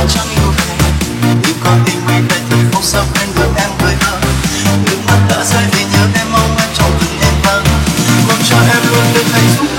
phải chẳng yêu em vì con tim anh đây thì không sao quên được em với anh nước mắt đã rơi vì nhớ em mong em trong từng em vắng. Con cho em luôn được hạnh